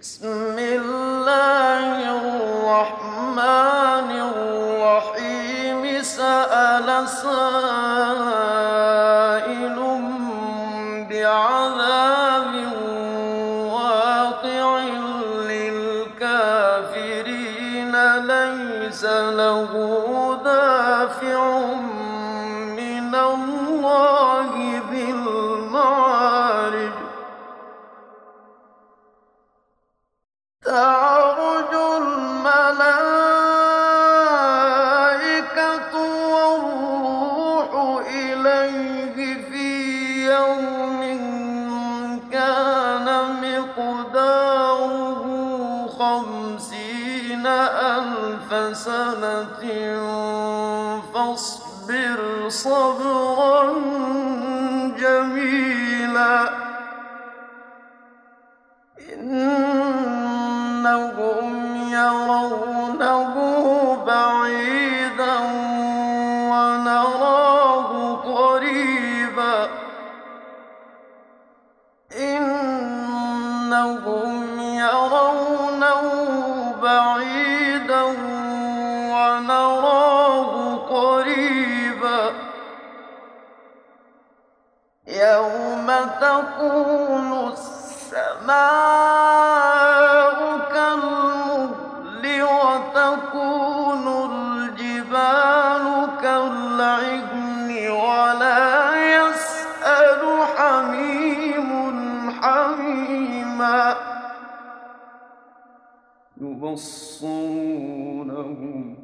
بسم الله الرحمن الرحيم. سأل سائل بعذاب واقع للكافرين ليس له دافع تعرج الملائكة والروح إليه في يوم كان مقداره خمسين ألف سنة فاصبر صبرا إنهم يرونه بعيدا ونراه قريبا. إنهم يرونه بعيدا ونراه قريبا. يوم تكون السماء يبصرونهم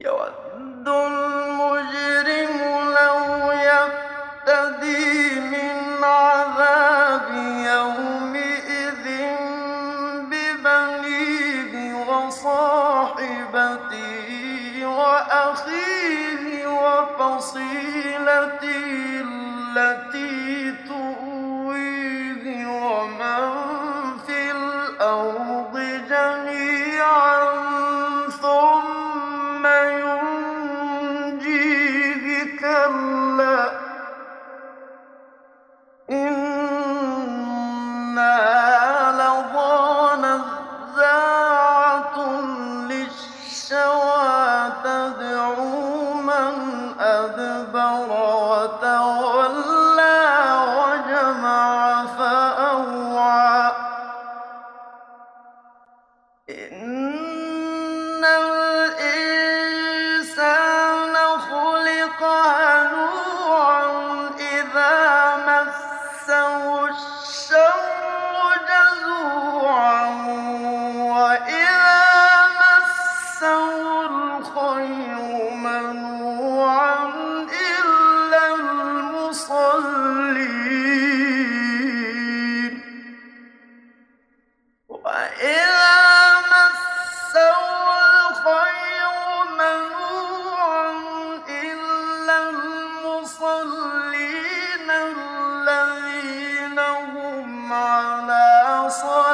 يود المجرم لو يفتدي من عذاب يومئذ ببنيه وصاحبته وأخيه وفصيلته التي على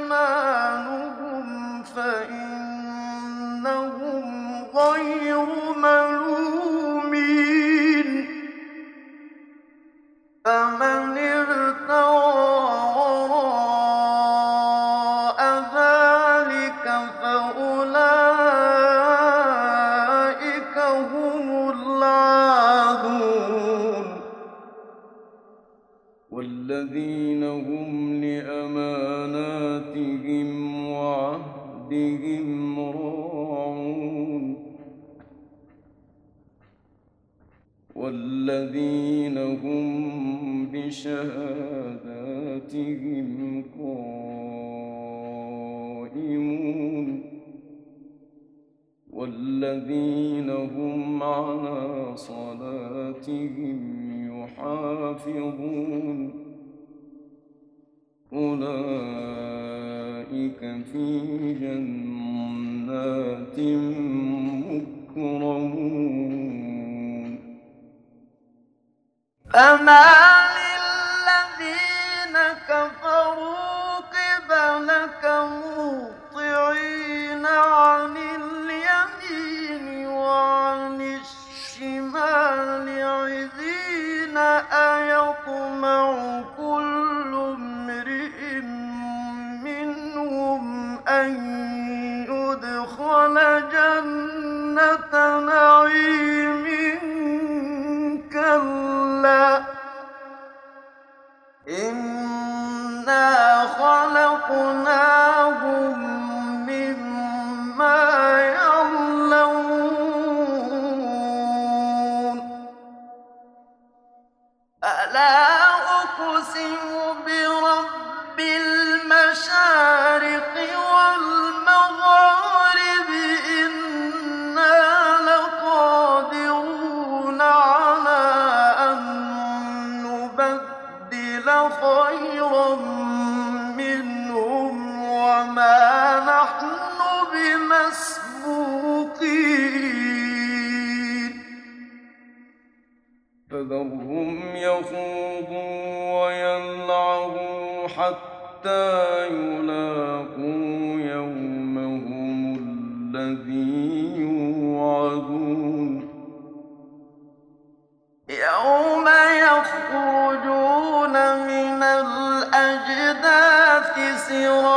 أماناتهم وعهدهم راعون. والذين هم بشهاداتهم قائمون. والذين هم على صلاتهم يحافظون. أولئك في جنات مكرمون. أن جنة نعيم كلا. إنا خلقناهم مما ألا أقسم برب المشارق حتى يلاقوا يومهم الذي يوعدون. يوم يخرجون من الأجداث سراعا